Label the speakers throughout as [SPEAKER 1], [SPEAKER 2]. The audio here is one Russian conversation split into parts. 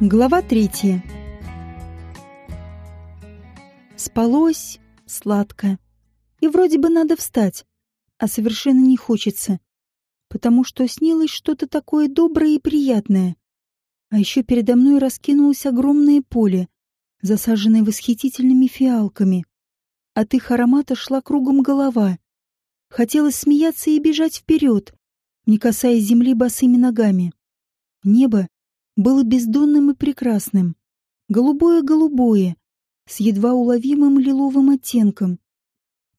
[SPEAKER 1] Глава третья. Спалось сладко. И вроде бы надо встать, а совершенно не хочется, потому что снилось что-то такое доброе и приятное. А еще передо мной раскинулось огромное поле, засаженное восхитительными фиалками. От их аромата шла кругом голова. Хотелось смеяться и бежать вперед, не касаясь земли босыми ногами. Небо было бездонным и прекрасным. Голубое-голубое, с едва уловимым лиловым оттенком.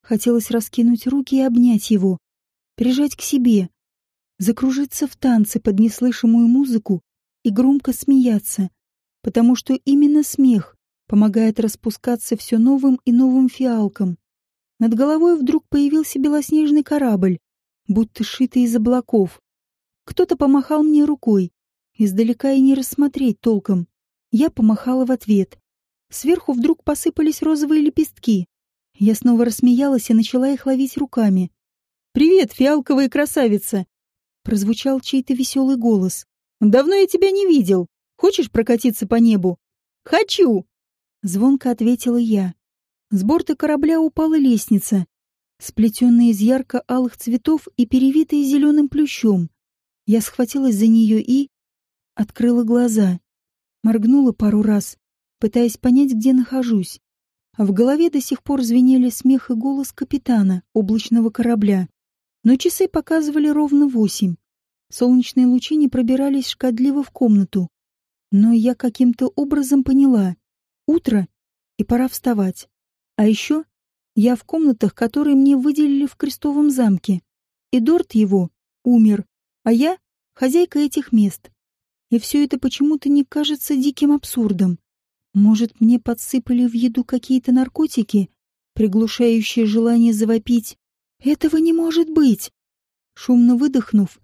[SPEAKER 1] Хотелось раскинуть руки и обнять его, прижать к себе, закружиться в танце под неслышимую музыку и громко смеяться, потому что именно смех помогает распускаться все новым и новым фиалкам. Над головой вдруг появился белоснежный корабль, будто сшитый из облаков. Кто-то помахал мне рукой, Издалека и не рассмотреть толком. Я помахала в ответ. Сверху вдруг посыпались розовые лепестки. Я снова рассмеялась и начала их ловить руками. «Привет, фиалковая красавица!» Прозвучал чей-то веселый голос. «Давно я тебя не видел. Хочешь прокатиться по небу?» «Хочу!» Звонко ответила я. С борта корабля упала лестница, сплетенная из ярко-алых цветов и перевитая зеленым плющом. Я схватилась за нее и открыла глаза, моргнула пару раз, пытаясь понять, где нахожусь. А в голове до сих пор звенели смех и голос капитана облачного корабля. Но часы показывали ровно восемь. Солнечные лучи не пробирались шкадливо в комнату. Но я каким-то образом поняла. Утро, и пора вставать. А еще я в комнатах, которые мне выделили в Крестовом замке. И Дорт его умер, а я — хозяйка этих мест. И все это почему-то не кажется диким абсурдом. Может, мне подсыпали в еду какие-то наркотики, приглушающие желание завопить? Этого не может быть! Шумно выдохнув,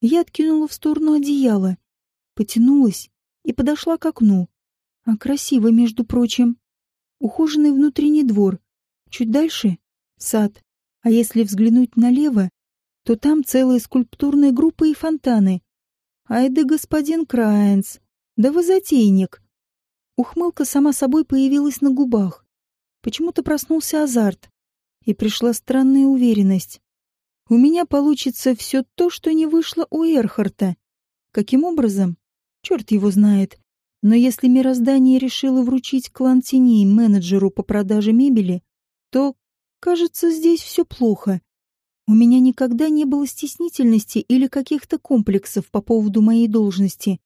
[SPEAKER 1] я откинула в сторону одеяло, потянулась и подошла к окну. А красиво, между прочим. Ухоженный внутренний двор. Чуть дальше — сад. А если взглянуть налево, то там целая скульптурная группа и фонтаны. Ай да господин Краенс, да вы затейник. Ухмылка сама собой появилась на губах. Почему-то проснулся азарт, и пришла странная уверенность. У меня получится все то, что не вышло у Эрхарта. Каким образом? Черт его знает. Но если мироздание решило вручить клан теней менеджеру по продаже мебели, то, кажется, здесь все плохо. У меня никогда не было стеснительности или каких-то комплексов по поводу моей должности.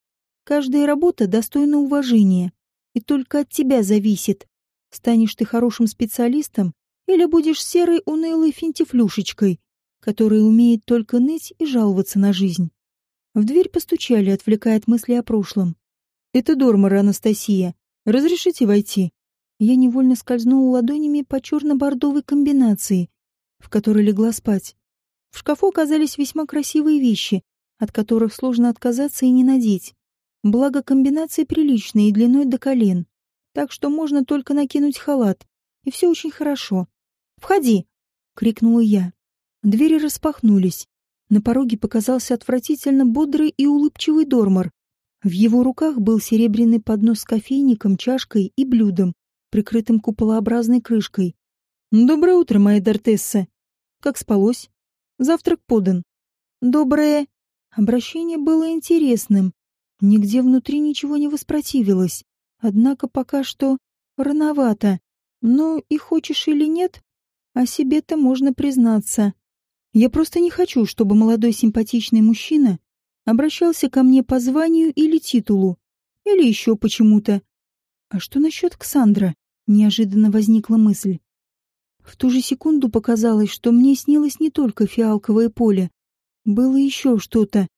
[SPEAKER 1] Каждая работа достойна уважения. И только от тебя зависит, станешь ты хорошим специалистом или будешь серой унылой финтифлюшечкой, которая умеет только ныть и жаловаться на жизнь. В дверь постучали, отвлекая от мысли о прошлом. «Это Дормар, Анастасия. Разрешите войти?» Я невольно скользнула ладонями по черно-бордовой комбинации, в которой легла спать. В шкафу оказались весьма красивые вещи, от которых сложно отказаться и не надеть. Благо комбинации приличные и длиной до колен, так что можно только накинуть халат, и все очень хорошо. «Входи!» — крикнула я. Двери распахнулись. На пороге показался отвратительно бодрый и улыбчивый Дормар. В его руках был серебряный поднос с кофейником, чашкой и блюдом, прикрытым куполообразной крышкой. «Доброе утро, моя Дортесса. Как спалось? Завтрак подан». «Доброе». Обращение было интересным. Нигде внутри ничего не воспротивилось. Однако пока что рановато. Но и хочешь или нет, о себе-то можно признаться. Я просто не хочу, чтобы молодой симпатичный мужчина обращался ко мне по званию или титулу, или еще почему-то. А что насчет Ксандра? Неожиданно возникла мысль. В ту же секунду показалось, что мне снилось не только фиалковое поле. Было еще что-то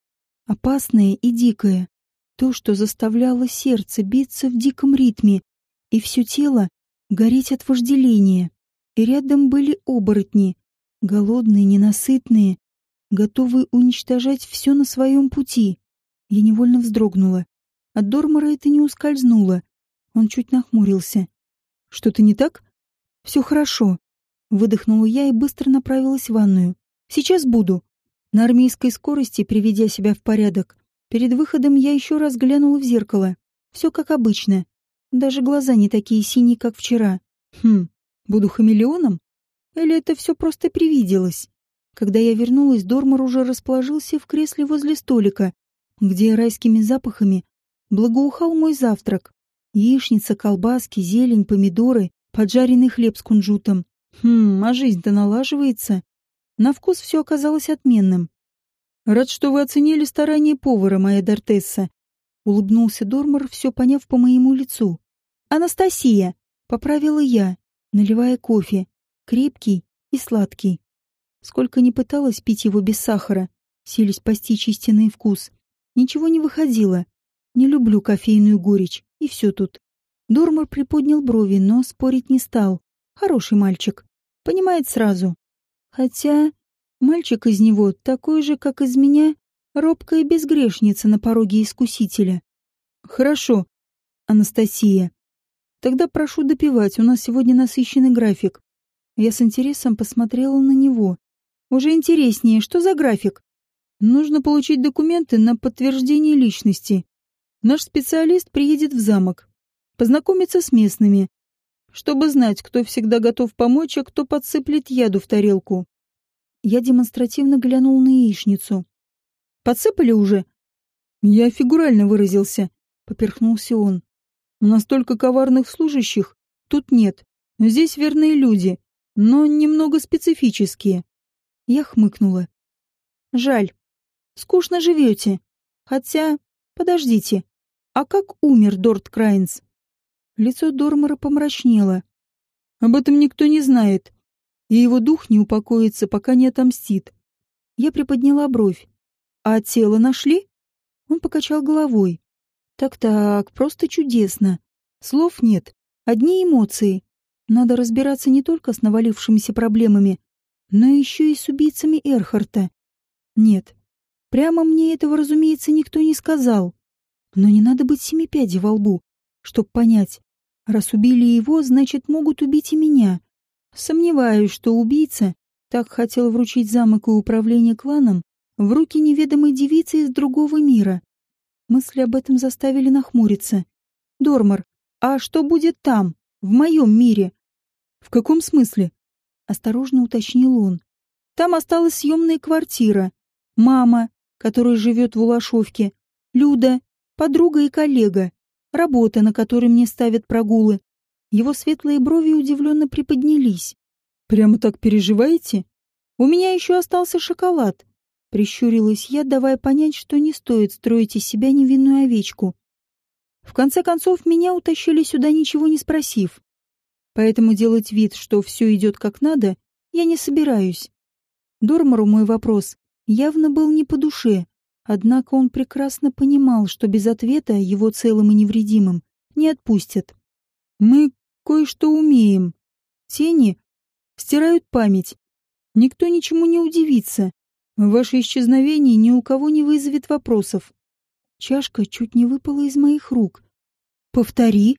[SPEAKER 1] опасное и дикое. То, что заставляло сердце биться в диком ритме, и все тело гореть от вожделения. И рядом были оборотни, голодные, ненасытные, готовые уничтожать все на своем пути. Я невольно вздрогнула. От Дормора это не ускользнуло. Он чуть нахмурился. «Что-то не так?» «Все хорошо», Выдохнула я и быстро направилась в ванную. «Сейчас буду». На армейской скорости, приведя себя в порядок, перед выходом я еще раз глянула в зеркало. Все как обычно. Даже глаза не такие синие, как вчера. Хм, буду хамелеоном? Или это все просто привиделось? Когда я вернулась, Дормар уже расположился в кресле возле столика, где райскими запахами благоухал мой завтрак. Яичница, колбаски, зелень, помидоры, поджаренный хлеб с кунжутом. Хм, а жизнь-то налаживается. На вкус все оказалось отменным. Рад, что вы оценили старания повара, моя Дортесса. Улыбнулся Дормар, все поняв по моему лицу. Анастасия! Поправила я, наливая кофе. Крепкий и сладкий. Сколько ни пыталась пить его без сахара, сились постичь истинный вкус. Ничего не выходило. Не люблю кофейную горечь, и все тут. Дормар приподнял брови, но спорить не стал. Хороший мальчик. Понимает сразу. Хотя мальчик из него такой же, как из меня, робкая безгрешница на пороге искусителя. Хорошо, Анастасия. Тогда прошу допивать, у нас сегодня насыщенный график. Я с интересом посмотрела на него. Уже интереснее, что за график? Нужно получить документы на подтверждение личности. Наш специалист приедет в замок, познакомиться с местными, чтобы знать, кто всегда готов помочь, а кто подсыплет яду в тарелку. Я демонстративно глянул на яичницу. «Подсыпали уже?» «Я фигурально выразился», — поперхнулся он. «Настолько коварных служащих тут нет. Здесь верные люди, но немного специфические. Я хмыкнула. Жаль. Скучно живете. Хотя, подождите, а как умер Дорт Крайнс? Лицо Дормора помрачнело. Об этом никто не знает, и его дух не упокоится, пока не отомстит. Я приподняла бровь. А тело нашли? Он покачал головой. Так-так, просто чудесно. Слов нет, одни эмоции. Надо разбираться не только с навалившимися проблемами, но еще и с убийцами Эрхарта. Нет, прямо мне этого, разумеется, никто не сказал. Но не надо быть семипяди во лбу, чтоб понять, раз убили его, значит, могут убить и меня. Сомневаюсь, что убийца так хотел вручить замок и управление кланом в руки неведомой девицы из другого мира. Мысли об этом заставили нахмуриться. «Дормар, а что будет там, в моем мире?» «В каком смысле?» осторожно уточнил он. Там осталась съемная квартира, мама, которая живет в Улашовке, Люда, подруга и коллега, работа, на которой мне ставят прогулы. Его светлые брови удивленно приподнялись. «Прямо так переживаете? У меня еще остался шоколад», — прищурилась я, давая понять, что не стоит строить из себя невинную овечку. В конце концов, меня утащили сюда, ничего не спросив поэтому делать вид, что все идет как надо, я не собираюсь. Дормору мой вопрос явно был не по душе, однако он прекрасно понимал, что без ответа его целым и невредимым не отпустят. Мы кое-что умеем. Тени стирают память. Никто ничему не удивится. Ваше исчезновение ни у кого не вызовет вопросов. Чашка чуть не выпала из моих рук. «Повтори»,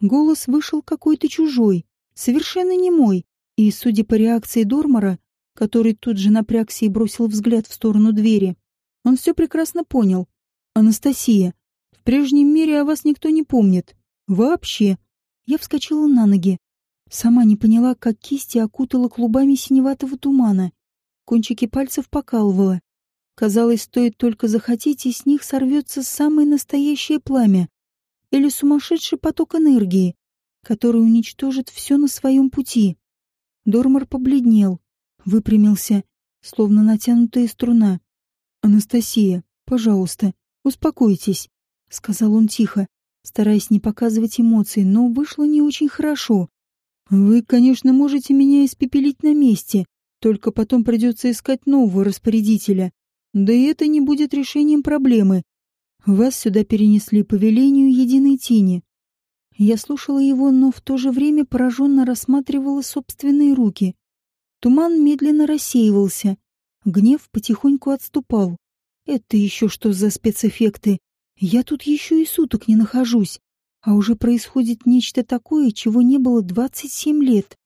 [SPEAKER 1] Голос вышел какой-то чужой, совершенно не мой, и, судя по реакции Дормора, который тут же напрягся и бросил взгляд в сторону двери, он все прекрасно понял. «Анастасия, в прежнем мире о вас никто не помнит. Вообще». Я вскочила на ноги. Сама не поняла, как кисти окутала клубами синеватого тумана. Кончики пальцев покалывало. Казалось, стоит только захотеть, и с них сорвется самое настоящее пламя или сумасшедший поток энергии, который уничтожит все на своем пути. Дормар побледнел, выпрямился, словно натянутая струна. «Анастасия, пожалуйста, успокойтесь», — сказал он тихо, стараясь не показывать эмоций, но вышло не очень хорошо. «Вы, конечно, можете меня испепелить на месте, только потом придется искать нового распорядителя. Да и это не будет решением проблемы. Вас сюда перенесли по велению единой тени. Я слушала его, но в то же время пораженно рассматривала собственные руки. Туман медленно рассеивался. Гнев потихоньку отступал. Это еще что за спецэффекты? Я тут еще и суток не нахожусь. А уже происходит нечто такое, чего не было 27 лет.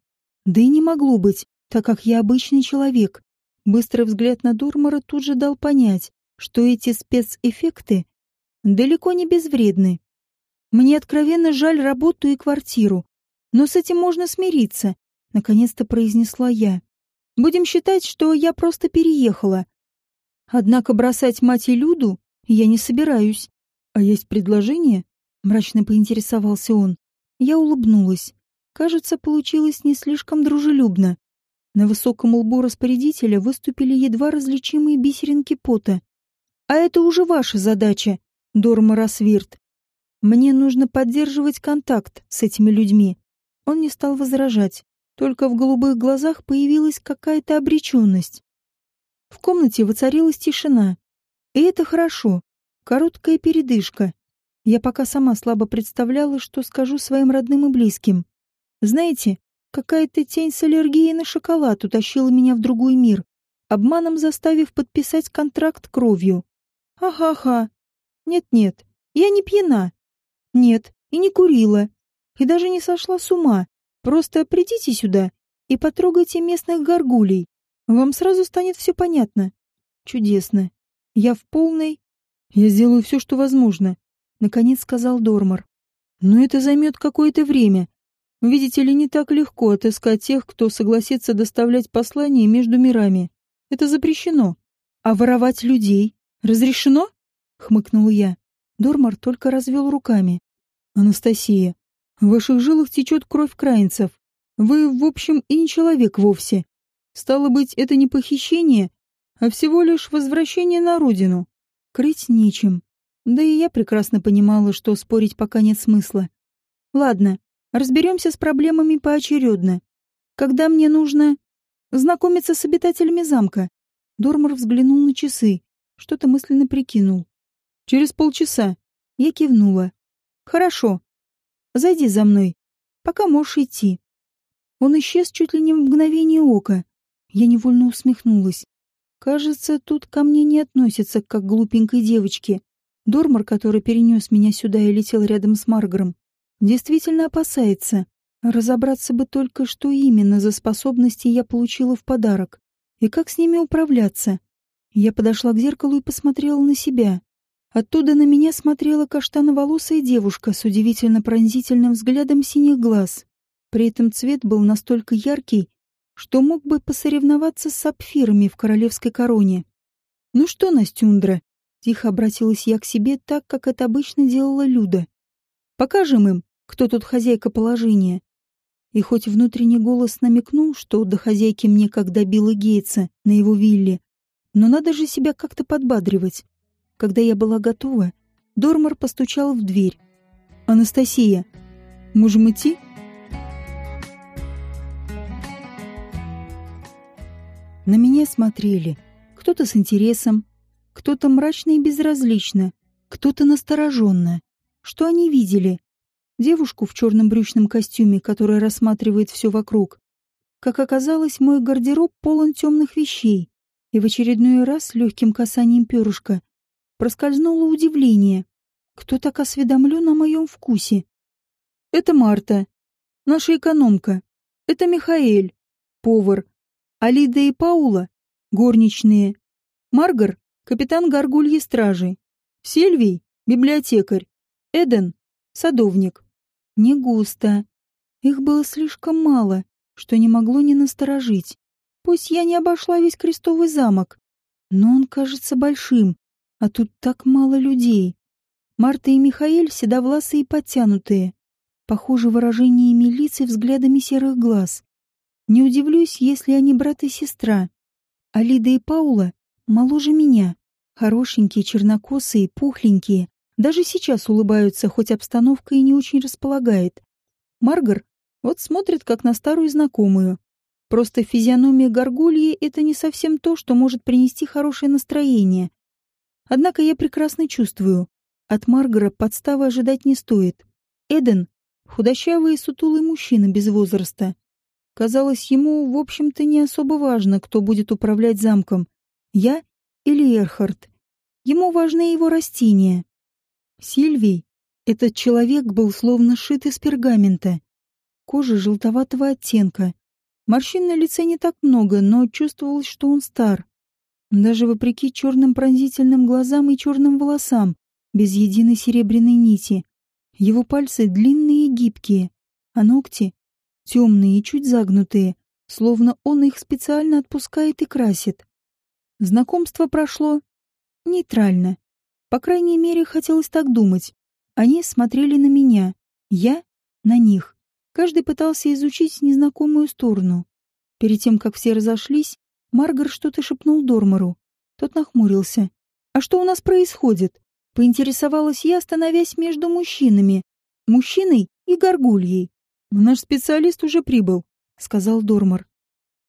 [SPEAKER 1] Да и не могло быть, так как я обычный человек. Быстрый взгляд на Дормора тут же дал понять, что эти спецэффекты далеко не безвредны. Мне откровенно жаль работу и квартиру, но с этим можно смириться, наконец-то произнесла я. Будем считать, что я просто переехала. Однако бросать мать и Люду я не собираюсь. А есть предложение? Мрачно поинтересовался он. Я улыбнулась. Кажется, получилось не слишком дружелюбно. На высоком лбу распорядителя выступили едва различимые бисеринки пота. «А это уже ваша задача, Дорма Росвирт. Мне нужно поддерживать контакт с этими людьми». Он не стал возражать, только в голубых глазах появилась какая-то обреченность. В комнате воцарилась тишина. И это хорошо. Короткая передышка. Я пока сама слабо представляла, что скажу своим родным и близким. Знаете, какая-то тень с аллергией на шоколад утащила меня в другой мир, обманом заставив подписать контракт кровью. Ага-ха. Нет-нет, я не пьяна. Нет, и не курила. И даже не сошла с ума. Просто придите сюда и потрогайте местных горгулей. Вам сразу станет все понятно. Чудесно. Я в полной... Я сделаю все, что возможно, — наконец сказал Дормар. Но это займет какое-то время. Видите ли, не так легко отыскать тех, кто согласится доставлять послания между мирами. Это запрещено. А воровать людей разрешено? — хмыкнул я. Дормар только развел руками. Анастасия, в ваших жилах течет кровь краинцев. Вы, в общем, и не человек вовсе. Стало быть, это не похищение, а всего лишь возвращение на родину. Крыть нечем. Да и я прекрасно понимала, что спорить пока нет смысла. Ладно, разберемся с проблемами поочередно. Когда мне нужно знакомиться с обитателями замка? Дормар взглянул на часы, что-то мысленно прикинул. Через полчаса. Я кивнула. Хорошо. Зайди за мной. Пока можешь идти. Он исчез чуть ли не в мгновение ока. Я невольно усмехнулась. Кажется, тут ко мне не относятся как к глупенькой девочке. Дормар, который перенес меня сюда и летел рядом с Маргаром, действительно опасается. Разобраться бы только, что именно за способности я получила в подарок. И как с ними управляться. Я подошла к зеркалу и посмотрела на себя. Оттуда на меня смотрела каштановолосая девушка с удивительно пронзительным взглядом синих глаз. При этом цвет был настолько яркий, что мог бы посоревноваться с сапфирами в королевской короне. «Ну что, Настюндра?» — тихо обратилась я к себе так, как это обычно делала Люда. «Покажем им, кто тут хозяйка положения». И хоть внутренний голос намекнул, что до хозяйки мне как до Билла Гейтса на его вилле, но надо же себя как-то подбадривать. Когда я была готова, Дормар постучал в дверь. «Анастасия, можем идти?» На меня смотрели. Кто-то с интересом, кто-то мрачно и безразлично, кто-то настороженно. Что они видели? Девушку в черном брючном костюме, которая рассматривает все вокруг. Как оказалось, мой гардероб полон темных вещей. И в очередной раз легким касанием перышка проскользнуло удивление. Кто так осведомлен о моем вкусе? Это Марта, наша экономка. Это Михаэль, повар, Алида и Паула — горничные. Маргар — капитан горгульи стражи. Сильвий — библиотекарь. Эден — садовник. Не густо. Их было слишком мало, что не могло не насторожить. Пусть я не обошла весь крестовый замок, но он кажется большим, а тут так мало людей. Марта и Михаэль седовласые и подтянутые, похожи выражениями лиц и взглядами серых глаз. Не удивлюсь, если они брат и сестра. А Лида и Паула моложе меня. Хорошенькие, чернокосые, пухленькие. Даже сейчас улыбаются, хоть обстановка и не очень располагает. Маргар вот смотрит, как на старую знакомую. Просто физиономия горгульи — это не совсем то, что может принести хорошее настроение. Однако я прекрасно чувствую. От Маргара подставы ожидать не стоит. Эден — худощавый и сутулый мужчина без возраста. Казалось, ему, в общем-то, не особо важно, кто будет управлять замком. Я или Эрхард. Ему важны его растения. Сильвий, этот человек был словно сшит из пергамента. Кожа желтоватого оттенка. Морщин на лице не так много, но чувствовалось, что он стар. Даже вопреки черным пронзительным глазам и черным волосам, без единой серебряной нити. Его пальцы длинные и гибкие, а ногти темные и чуть загнутые, словно он их специально отпускает и красит. Знакомство прошло нейтрально. По крайней мере, хотелось так думать. Они смотрели на меня, я — на них. Каждый пытался изучить незнакомую сторону. Перед тем, как все разошлись, Маргар что-то шепнул Дормору. Тот нахмурился. «А что у нас происходит?» Поинтересовалась я, становясь между мужчинами. Мужчиной и горгульей. «Наш специалист уже прибыл», — сказал Дормор.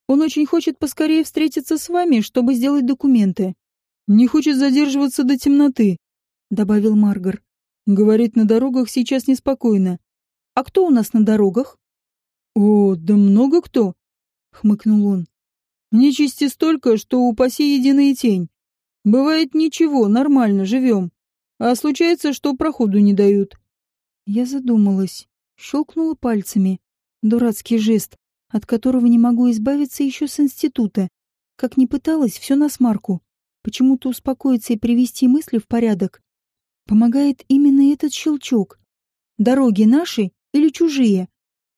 [SPEAKER 1] «Он очень хочет поскорее встретиться с вами, чтобы сделать документы. Не хочет задерживаться до темноты», — добавил Маргар. «Говорит, на дорогах сейчас неспокойно. А кто у нас на дорогах?» «О, да много кто», — хмыкнул он. Нечисти столько, что упаси единая тень. Бывает ничего, нормально, живем. А случается, что проходу не дают. Я задумалась, щелкнула пальцами. Дурацкий жест, от которого не могу избавиться еще с института. Как ни пыталась, все на смарку. Почему-то успокоиться и привести мысли в порядок. Помогает именно этот щелчок. Дороги наши или чужие?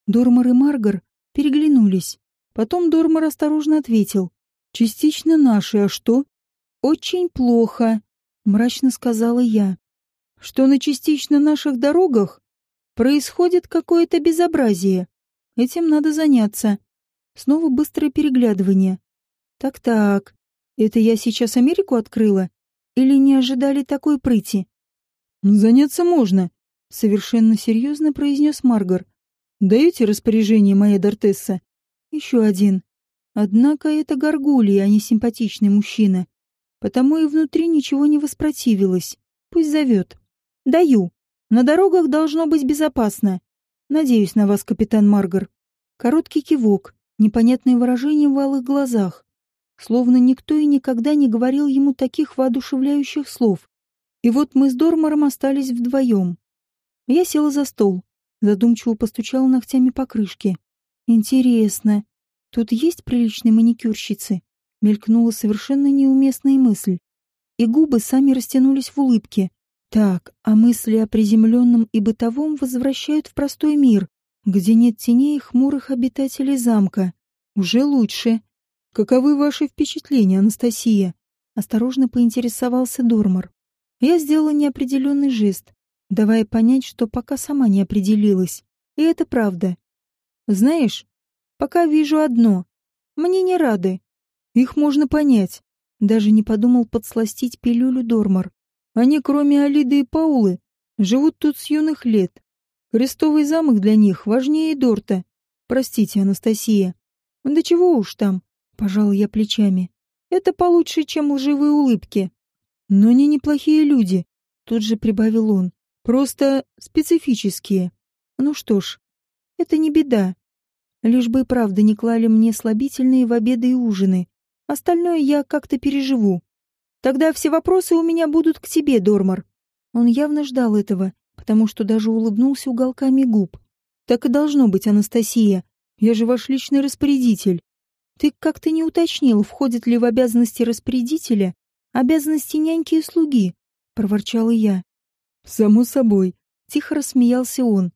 [SPEAKER 1] Дормар и Маргар переглянулись. Потом Дормар осторожно ответил. «Частично наши, а что?» «Очень плохо», — мрачно сказала я. «Что на частично наших дорогах происходит какое-то безобразие. Этим надо заняться». Снова быстрое переглядывание. «Так-так, это я сейчас Америку открыла? Или не ожидали такой прыти?» «Заняться можно», — совершенно серьезно произнес Маргар. «Даете распоряжение, моя Дортесса?» Еще один. Однако это горгулья, а не симпатичный мужчина. Потому и внутри ничего не воспротивилось. Пусть зовет. Даю. На дорогах должно быть безопасно. Надеюсь на вас, капитан Маргар. Короткий кивок, непонятное выражение в алых глазах. Словно никто и никогда не говорил ему таких воодушевляющих слов. И вот мы с Дормором остались вдвоем. Я села за стол, задумчиво постучала ногтями по крышке. Интересно, тут есть приличные маникюрщицы? Мелькнула совершенно неуместная мысль. И губы сами растянулись в улыбке. Так, а мысли о приземленном и бытовом возвращают в простой мир, где нет теней хмурых обитателей замка. Уже лучше. Каковы ваши впечатления, Анастасия? Осторожно поинтересовался Дормар. Я сделала неопределенный жест, давая понять, что пока сама не определилась. И это правда. Знаешь, пока вижу одно. Мне не рады. Их можно понять. Даже не подумал подсластить пилюлю Дормар. Они, кроме Алиды и Паулы, живут тут с юных лет. Крестовый замок для них важнее Дорта. Простите, Анастасия. Да чего уж там, пожал я плечами. Это получше, чем лживые улыбки. Но они неплохие люди, тут же прибавил он. Просто специфические. Ну что ж, это не беда. Лишь бы правда не клали мне слабительные в обеды и ужины. Остальное я как-то переживу. Тогда все вопросы у меня будут к тебе, Дормар. Он явно ждал этого, потому что даже улыбнулся уголками губ. Так и должно быть, Анастасия. Я же ваш личный распорядитель. Ты как-то не уточнил, входит ли в обязанности распорядителя обязанности няньки и слуги, проворчала я. Само собой, тихо рассмеялся он.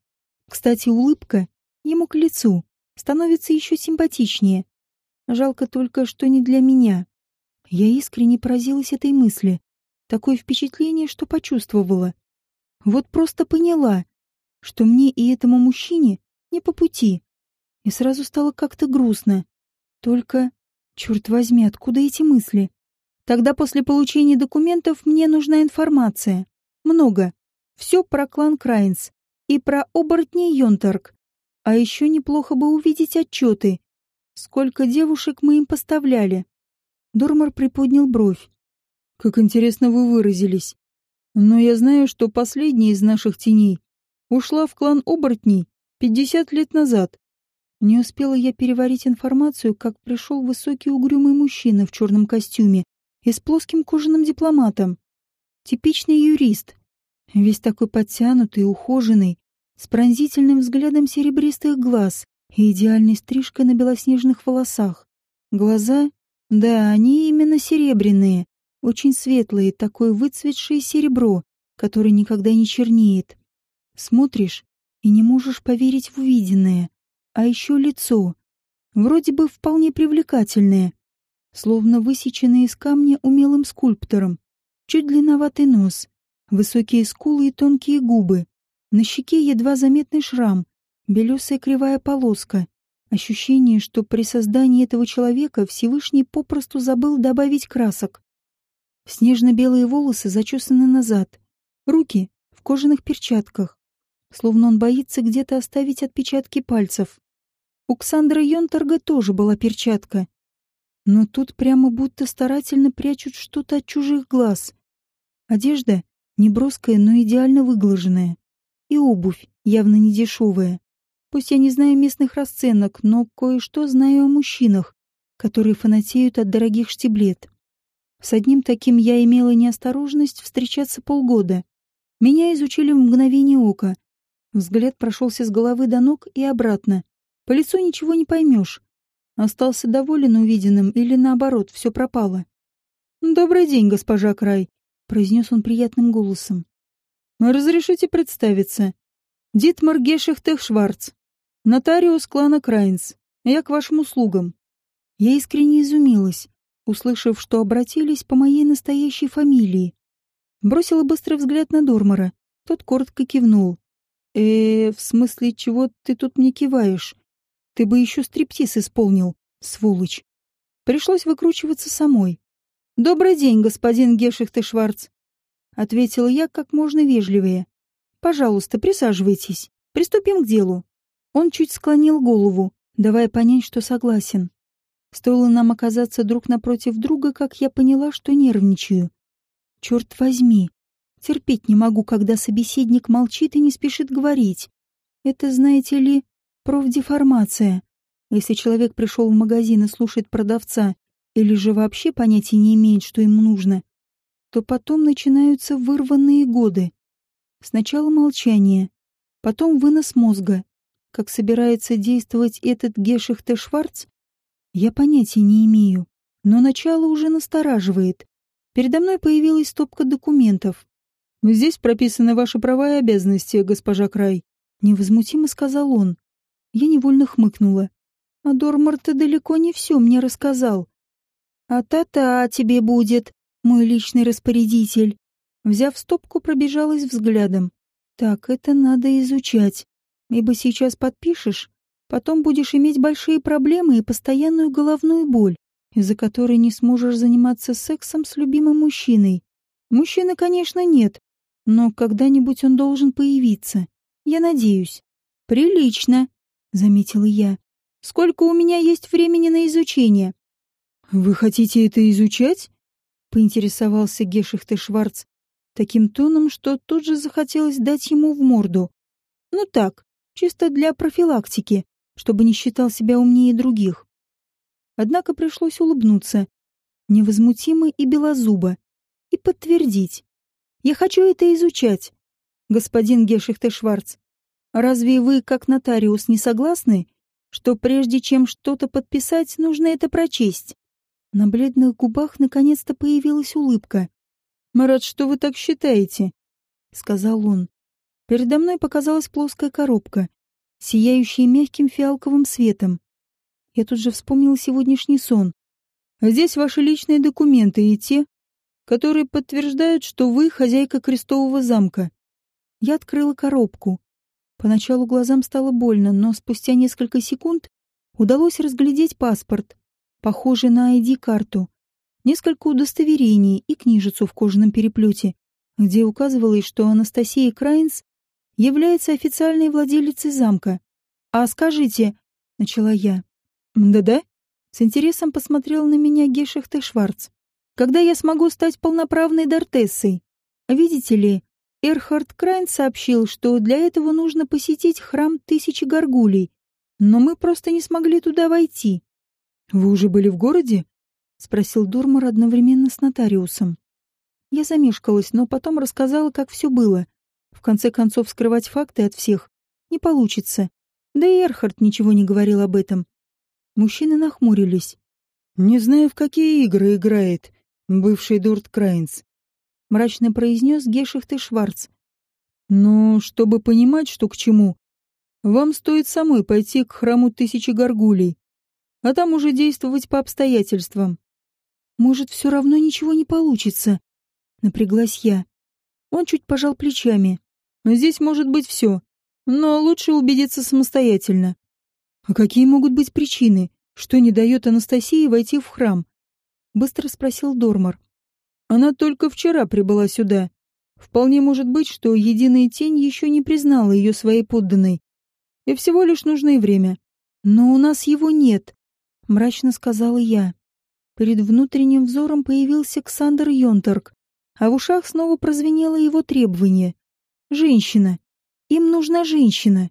[SPEAKER 1] Кстати, улыбка ему к лицу, становится еще симпатичнее. Жалко только, что не для меня. Я искренне поразилась этой мысли. Такое впечатление, что почувствовала. Вот просто поняла, что мне и этому мужчине не по пути. И сразу стало как-то грустно. Только, черт возьми, откуда эти мысли? Тогда после получения документов мне нужна информация. Много. Все про клан Крайнс и про оборотней Йонтарк. А еще неплохо бы увидеть отчеты. Сколько девушек мы им поставляли. Дормар приподнял бровь. Как интересно вы выразились. Но я знаю, что последняя из наших теней ушла в клан оборотней пятьдесят лет назад. Не успела я переварить информацию, как пришел высокий угрюмый мужчина в черном костюме и с плоским кожаным дипломатом. Типичный юрист, весь такой подтянутый, ухоженный, с пронзительным взглядом серебристых глаз и идеальной стрижкой на белоснежных волосах. Глаза, да, они именно серебряные, очень светлые, такое выцветшее серебро, которое никогда не чернеет. Смотришь и не можешь поверить в увиденное. А еще лицо. Вроде бы вполне привлекательное. Словно высеченное из камня умелым скульптором. Чуть длинноватый нос, высокие скулы и тонкие губы. На щеке едва заметный шрам, белесая кривая полоска. Ощущение, что при создании этого человека Всевышний попросту забыл добавить красок. Снежно-белые волосы зачесаны назад, руки в кожаных перчатках, словно он боится где-то оставить отпечатки пальцев. У Ксандра Йонторга тоже была перчатка. Но тут прямо будто старательно прячут что-то от чужих глаз. Одежда неброская, но идеально выглаженная. И обувь явно не дешевая. Пусть я не знаю местных расценок, но кое-что знаю о мужчинах, которые фанатеют от дорогих штиблет. С одним таким я имела неосторожность встречаться полгода. Меня изучили в мгновение ока. Взгляд прошелся с головы до ног и обратно. По лицу ничего не поймешь. Остался доволен увиденным или наоборот, все пропало. «Добрый день, госпожа Край», — произнес он приятным голосом. «Разрешите представиться. Дитмар Гешехтех Шварц, нотариус клана Крайнс. Я к вашим услугам». Я искренне изумилась услышав, что обратились по моей настоящей фамилии. Бросила быстрый взгляд на Дормора. Тот коротко кивнул. э в смысле, чего ты тут мне киваешь? Ты бы еще стриптиз исполнил, сволочь. Пришлось выкручиваться самой. «Добрый день, господин Гешихте Шварц», — ответила я как можно вежливее. «Пожалуйста, присаживайтесь. Приступим к делу». Он чуть склонил голову, давая понять, что согласен. Стоило нам оказаться друг напротив друга, как я поняла, что нервничаю. Черт возьми, терпеть не могу, когда собеседник молчит и не спешит говорить. Это, знаете ли, профдеформация. Если человек пришел в магазин и слушает продавца, или же вообще понятия не имеет, что ему нужно, то потом начинаются вырванные годы. Сначала молчание, потом вынос мозга. Как собирается действовать этот Гешихте Шварц, я понятия не имею, но начало уже настораживает. Передо мной появилась стопка документов. «Здесь прописаны ваши права и обязанности, госпожа Край», — невозмутимо сказал он. Я невольно хмыкнула. А Дормар-то далеко не все мне рассказал. «А та-та тебе будет, мой личный распорядитель». Взяв стопку, пробежалась взглядом. «Так, это надо изучать, ибо сейчас подпишешь, Потом будешь иметь большие проблемы и постоянную головную боль, из-за которой не сможешь заниматься сексом с любимым мужчиной. Мужчины, конечно, нет, но когда-нибудь он должен появиться. Я надеюсь. Прилично, заметила я. Сколько у меня есть времени на изучение? Вы хотите это изучать? Поинтересовался Гешихте Шварц таким тоном, что тут же захотелось дать ему в морду. Ну так, чисто для профилактики чтобы не считал себя умнее других. Однако пришлось улыбнуться, невозмутимо и белозубо, и подтвердить. Я хочу это изучать, господин Гешихте Шварц. Разве вы, как нотариус, не согласны, что прежде чем что-то подписать, нужно это прочесть? На бледных губах наконец-то появилась улыбка. «Рад, что вы так считаете», — сказал он. Передо мной показалась плоская коробка, сияющие мягким фиалковым светом. Я тут же вспомнил сегодняшний сон. Здесь ваши личные документы и те, которые подтверждают, что вы хозяйка крестового замка. Я открыла коробку. Поначалу глазам стало больно, но спустя несколько секунд удалось разглядеть паспорт, похожий на ID-карту, несколько удостоверений и книжицу в кожаном переплете, где указывалось, что Анастасия Крайнс является официальной владелицей замка. А скажите, — начала я. Да-да? С интересом посмотрел на меня Гешехте Шварц. Когда я смогу стать полноправной Дортессой? Видите ли, Эрхард Крайн сообщил, что для этого нужно посетить храм Тысячи Горгулей, но мы просто не смогли туда войти. Вы уже были в городе? — спросил Дурмар одновременно с нотариусом. Я замешкалась, но потом рассказала, как все было. В конце концов, скрывать факты от всех не получится. Да и Эрхард ничего не говорил об этом. Мужчины нахмурились. «Не знаю, в какие игры играет бывший Дорт Крайнс», — мрачно произнес Гешихт Шварц.
[SPEAKER 2] Но чтобы понимать, что к чему, вам стоит самой пойти к храму тысячи горгулей, а там уже действовать по обстоятельствам.
[SPEAKER 1] Может, все равно ничего не получится? Напряглась я. Он чуть пожал плечами.
[SPEAKER 2] Здесь может быть все, но лучше убедиться самостоятельно.
[SPEAKER 1] А какие могут быть причины, что не дает Анастасии войти в храм? Быстро спросил Дормар.
[SPEAKER 2] Она только вчера прибыла сюда. Вполне может быть, что единая тень еще не признала ее своей подданной. И всего лишь нужное время.
[SPEAKER 1] Но у нас его нет, мрачно сказала я. Перед внутренним взором появился Ксандр Йонторг, а в ушах снова прозвенело его требование. «Женщина! Им нужна женщина!»